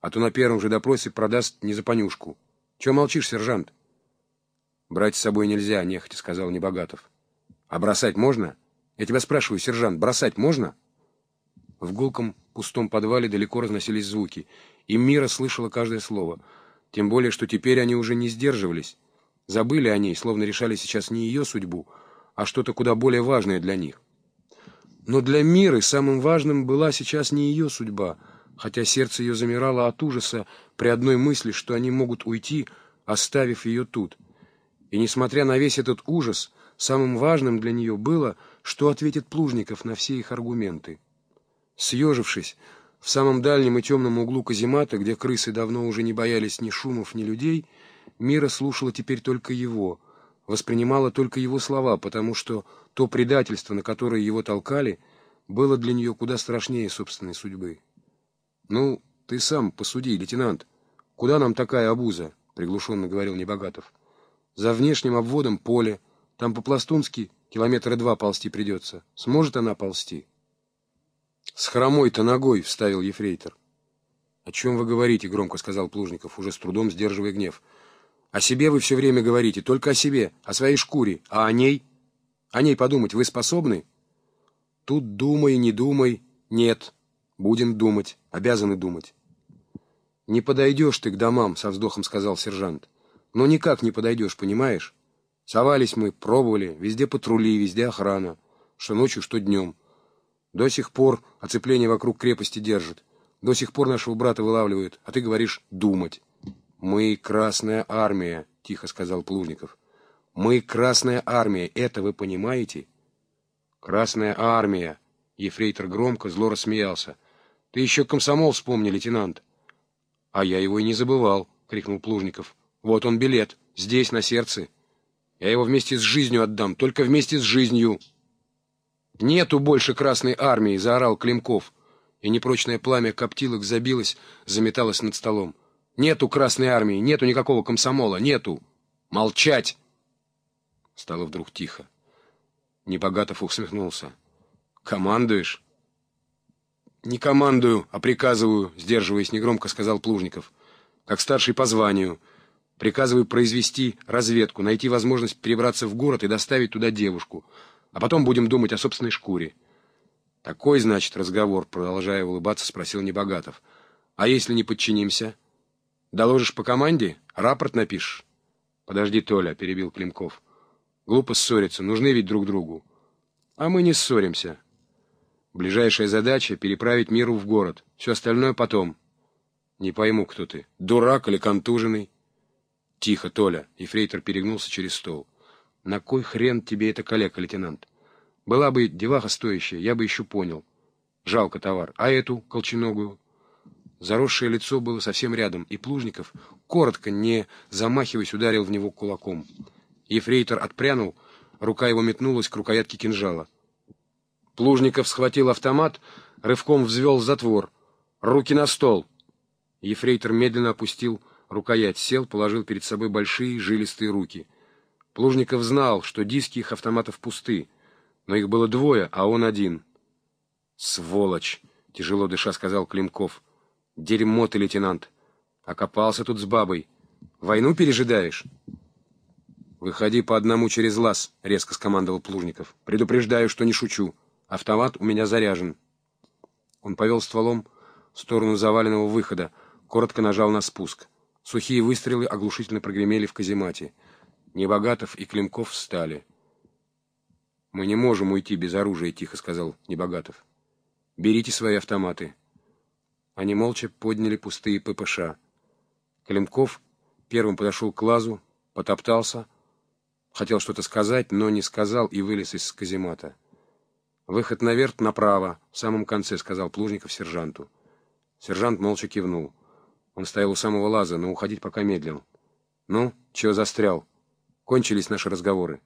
а то на первом же допросе продаст не за понюшку. Чего молчишь, сержант? Брать с собой нельзя, нехотя сказал Небогатов. А бросать можно? Я тебя спрашиваю, сержант, бросать можно? В гулком пустом подвале далеко разносились звуки, и Мира слышала каждое слово. Тем более, что теперь они уже не сдерживались. Забыли о ней, словно решали сейчас не ее судьбу, а что-то куда более важное для них. Но для Миры самым важным была сейчас не ее судьба, хотя сердце ее замирало от ужаса при одной мысли, что они могут уйти, оставив ее тут. И несмотря на весь этот ужас, самым важным для нее было, что ответит Плужников на все их аргументы. Съежившись, в самом дальнем и темном углу каземата, где крысы давно уже не боялись ни шумов, ни людей, Мира слушала теперь только его, воспринимала только его слова, потому что то предательство, на которое его толкали, было для нее куда страшнее собственной судьбы. «Ну, ты сам посуди, лейтенант. Куда нам такая обуза?» — приглушенно говорил Небогатов. «За внешним обводом поле. Там по-пластунски километра два ползти придется. Сможет она ползти?» «С хромой-то ногой!» — вставил ефрейтор. «О чем вы говорите?» — громко сказал Плужников, уже с трудом сдерживая гнев. «О себе вы все время говорите, только о себе, о своей шкуре, а о ней...» О ней подумать вы способны? Тут думай, не думай. Нет. Будем думать. Обязаны думать. Не подойдешь ты к домам, со вздохом сказал сержант. Но никак не подойдешь, понимаешь? Совались мы, пробовали. Везде патрули, везде охрана. Что ночью, что днем. До сих пор оцепление вокруг крепости держит. До сих пор нашего брата вылавливают, а ты говоришь «думать». «Мы — Красная Армия», — тихо сказал Плужников. Мы Красная Армия, это вы понимаете? Красная Армия. Ефрейтор громко, зло рассмеялся. Ты еще комсомол вспомни, лейтенант. А я его и не забывал, крикнул Плужников. Вот он билет, здесь, на сердце. Я его вместе с жизнью отдам, только вместе с жизнью. Нету больше Красной Армии, заорал Климков. И непрочное пламя коптилок забилось, заметалось над столом. Нету Красной Армии, нету никакого комсомола, нету. Молчать! Стало вдруг тихо. Небогатов усмехнулся. «Командуешь?» «Не командую, а приказываю», — сдерживаясь негромко, сказал Плужников. «Как старший по званию. Приказываю произвести разведку, найти возможность перебраться в город и доставить туда девушку. А потом будем думать о собственной шкуре». «Такой, значит, разговор», — продолжая улыбаться, спросил Небогатов. «А если не подчинимся? Доложишь по команде? Рапорт напишешь?» «Подожди, Толя», — перебил Климков. Глупо ссориться, нужны ведь друг другу. А мы не ссоримся. Ближайшая задача — переправить миру в город. Все остальное потом. Не пойму, кто ты. Дурак или контуженный? Тихо, Толя. Ефрейтор перегнулся через стол. На кой хрен тебе эта калека, лейтенант? Была бы деваха стоящая, я бы еще понял. Жалко товар. А эту, колченогую? Заросшее лицо было совсем рядом, и Плужников, коротко, не замахиваясь, ударил в него кулаком. Ефрейтор отпрянул, рука его метнулась к рукоятке кинжала. Плужников схватил автомат, рывком взвел затвор. «Руки на стол!» Ефрейтор медленно опустил рукоять, сел, положил перед собой большие жилистые руки. Плужников знал, что диски их автоматов пусты, но их было двое, а он один. «Сволочь!» — тяжело дыша сказал Климков. «Дерьмо ты, лейтенант! Окопался тут с бабой. Войну пережидаешь?» «Выходи по одному через лаз», — резко скомандовал Плужников. «Предупреждаю, что не шучу. Автомат у меня заряжен». Он повел стволом в сторону заваленного выхода, коротко нажал на спуск. Сухие выстрелы оглушительно прогремели в каземате. Небогатов и Климков встали. «Мы не можем уйти без оружия», — тихо сказал Небогатов. «Берите свои автоматы». Они молча подняли пустые ППШ. Климков первым подошел к лазу, потоптался, Хотел что-то сказать, но не сказал и вылез из каземата. «Выход наверх направо, в самом конце», — сказал Плужников сержанту. Сержант молча кивнул. Он стоял у самого лаза, но уходить пока медлил. «Ну, чего застрял? Кончились наши разговоры».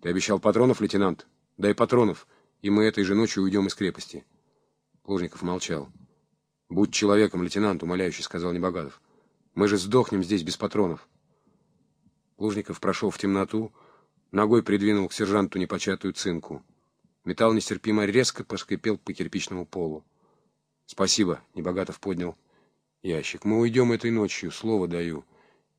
«Ты обещал патронов, лейтенант? Дай патронов, и мы этой же ночью уйдем из крепости». Плужников молчал. «Будь человеком, лейтенант», — умоляюще сказал Небогатов. «Мы же сдохнем здесь без патронов». Лужников прошел в темноту, ногой придвинул к сержанту непочатую цинку. Металл нестерпимо резко поскрипел по кирпичному полу. «Спасибо», — Небогатов поднял Ящик. Мы уйдем этой ночью, слово даю.